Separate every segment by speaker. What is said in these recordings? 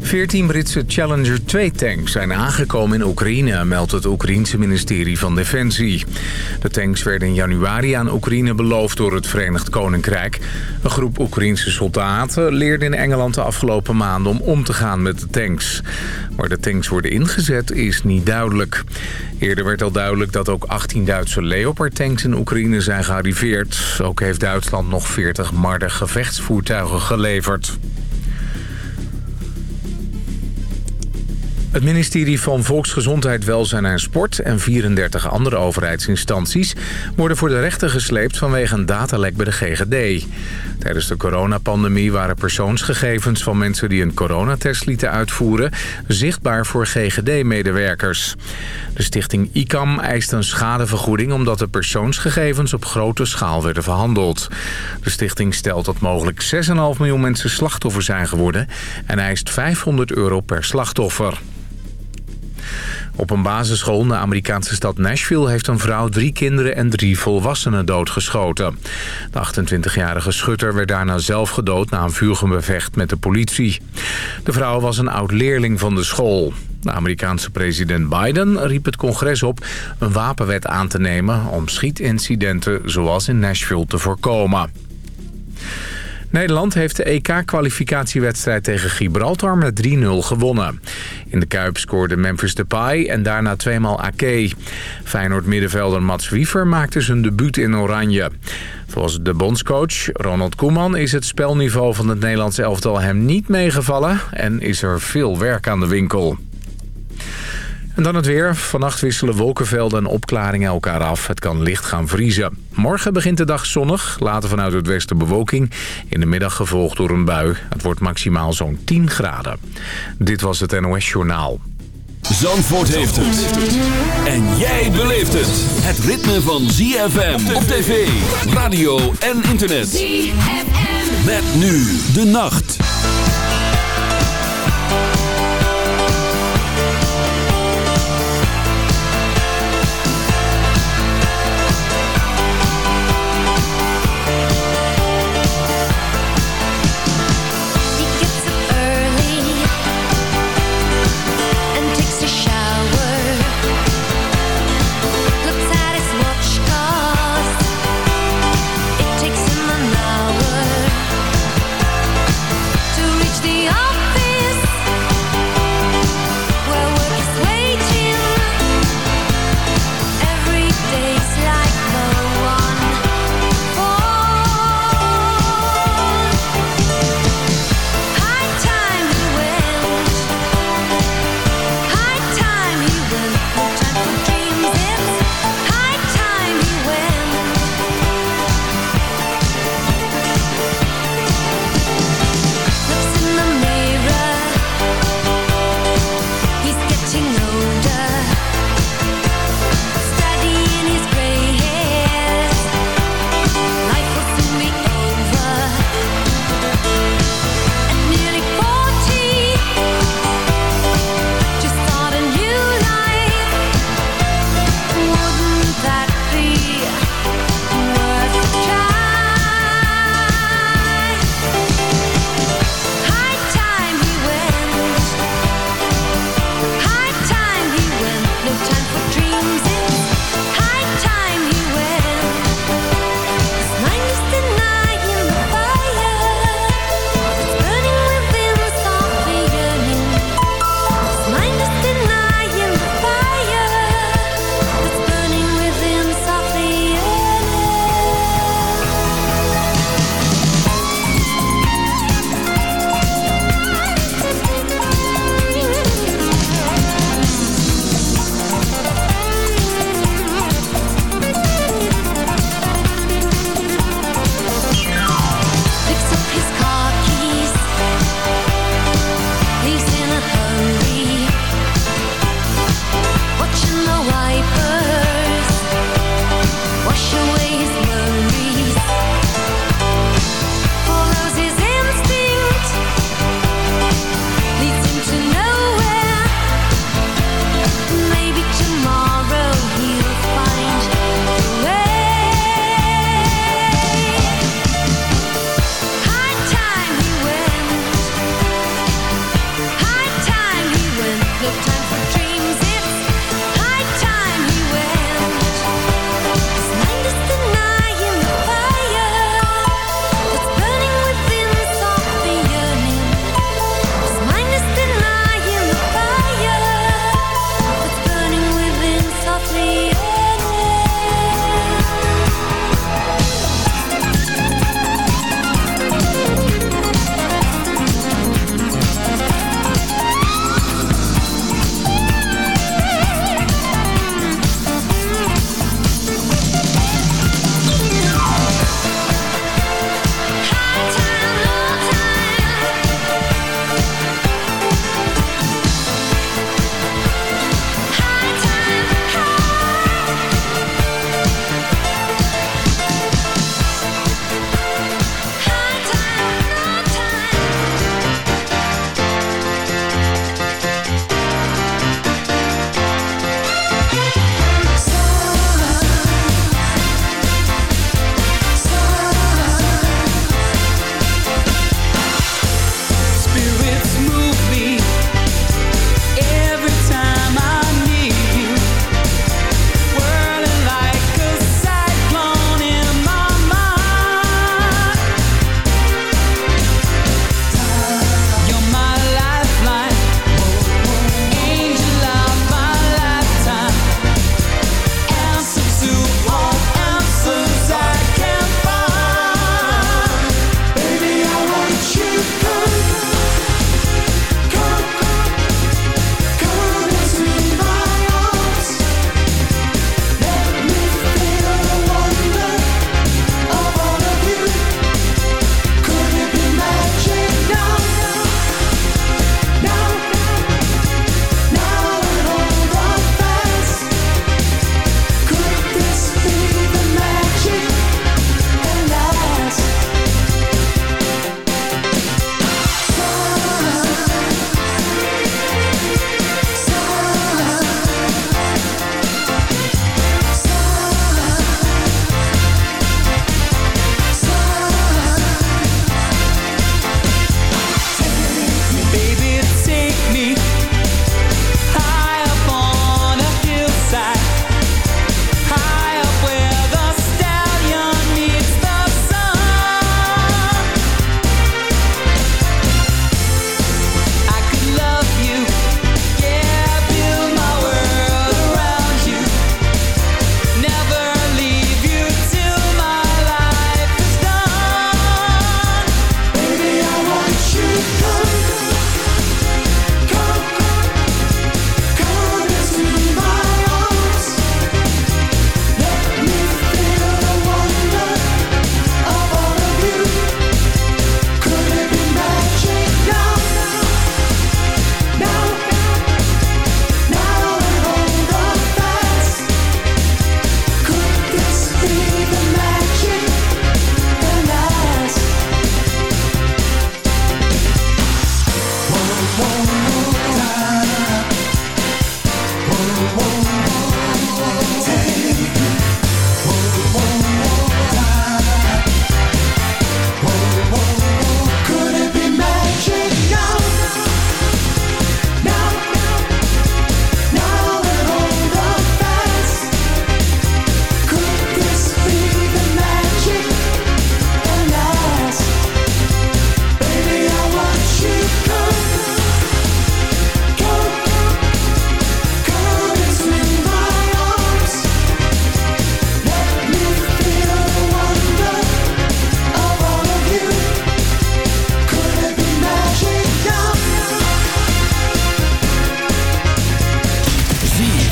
Speaker 1: 14 Britse Challenger 2-tanks zijn aangekomen in Oekraïne, meldt het Oekraïense ministerie van Defensie. De tanks werden in januari aan Oekraïne beloofd door het Verenigd Koninkrijk. Een groep Oekraïense soldaten leerde in Engeland de afgelopen maanden om om te gaan met de tanks. Waar de tanks worden ingezet is niet duidelijk. Eerder werd al duidelijk dat ook 18 Duitse Leopard-tanks in Oekraïne zijn gearriveerd. Ook heeft Duitsland nog 40 Marder gevechtsvoertuigen geleverd. Het ministerie van Volksgezondheid, Welzijn en Sport en 34 andere overheidsinstanties worden voor de rechter gesleept vanwege een datalek bij de GGD. Tijdens de coronapandemie waren persoonsgegevens van mensen die een coronatest lieten uitvoeren zichtbaar voor GGD-medewerkers. De stichting ICAM eist een schadevergoeding omdat de persoonsgegevens op grote schaal werden verhandeld. De stichting stelt dat mogelijk 6,5 miljoen mensen slachtoffer zijn geworden en eist 500 euro per slachtoffer. Op een basisschool in de Amerikaanse stad Nashville... heeft een vrouw drie kinderen en drie volwassenen doodgeschoten. De 28-jarige schutter werd daarna zelf gedood... na een vuurgevecht met de politie. De vrouw was een oud-leerling van de school. De Amerikaanse president Biden riep het congres op een wapenwet aan te nemen... om schietincidenten zoals in Nashville te voorkomen. Nederland heeft de EK-kwalificatiewedstrijd tegen Gibraltar met 3-0 gewonnen. In de Kuip scoorde Memphis Depay en daarna tweemaal Ake. Feyenoord-middenvelder Mats Wiever maakte zijn debuut in Oranje. Volgens de bondscoach Ronald Koeman is het spelniveau van het Nederlands elftal hem niet meegevallen... en is er veel werk aan de winkel. En dan het weer. Vannacht wisselen wolkenvelden en opklaringen elkaar af. Het kan licht gaan vriezen. Morgen begint de dag zonnig. Later vanuit het westen bewolking. In de middag gevolgd door een bui. Het wordt maximaal zo'n 10 graden. Dit was het NOS Journaal.
Speaker 2: Zandvoort heeft het. En jij beleeft het. Het ritme van ZFM op tv, radio en internet. ZFM. Met nu de nacht.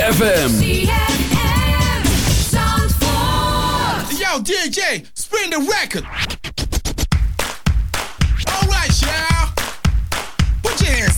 Speaker 2: ZFM.
Speaker 3: Yo, DJ, spin the record. All right,
Speaker 4: y'all. Put your hands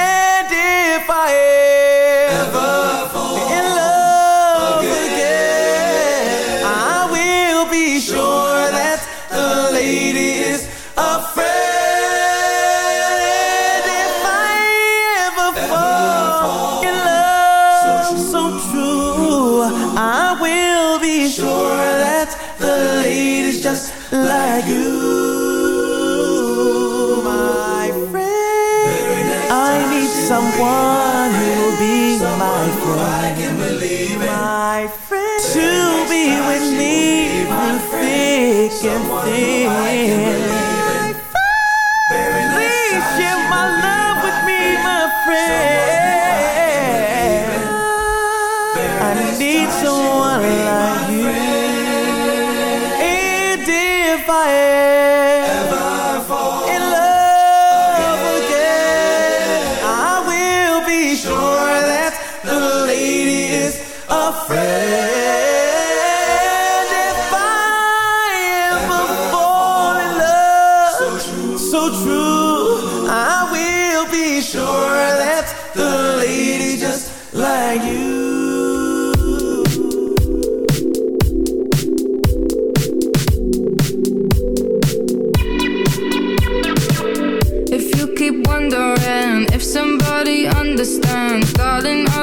Speaker 5: Hey.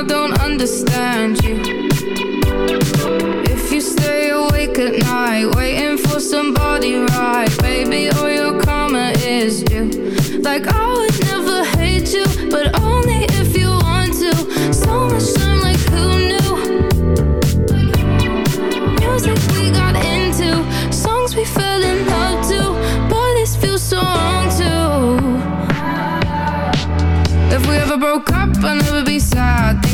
Speaker 5: Don't understand you. If you stay awake at night, waiting for somebody right, baby, all your karma is due. Like I would never hate you, but only if you want to. So much time, like who knew? Music we got into, songs we fell in love to. Boy, this feels so wrong too. If we ever broke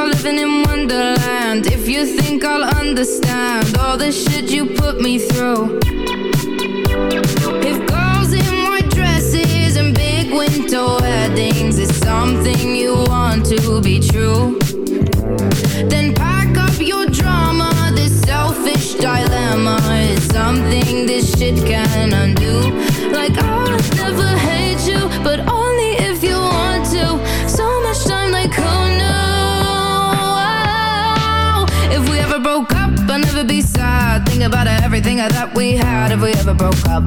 Speaker 5: You're living in Wonderland. If you think I'll understand all the shit you put me through. If girls in white dresses and big winter weddings is something you want to be true, then pack up your drama. This selfish dilemma is something this shit can undo. Like I never be sad. Think about everything I thought we had if we ever broke up.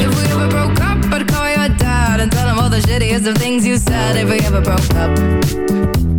Speaker 5: If we ever broke up, I'd call your dad and tell him all the shittiest of things you said if we ever broke up.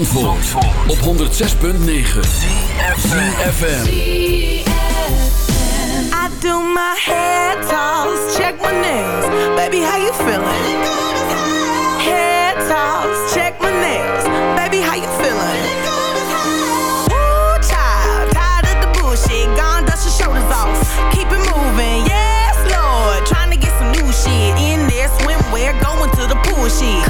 Speaker 6: Zandvoort,
Speaker 2: op 106.9 CFFM
Speaker 7: I do my head toss, check my nails. Baby, how you feeling? Head toss, check my nails. Baby, how you feeling? Ooh, child, tired of the bullshit. Gone, dust your shoulders off. Keep it moving, yes, Lord. Trying to get some new shit. In there, swimwear, going to the pool shit.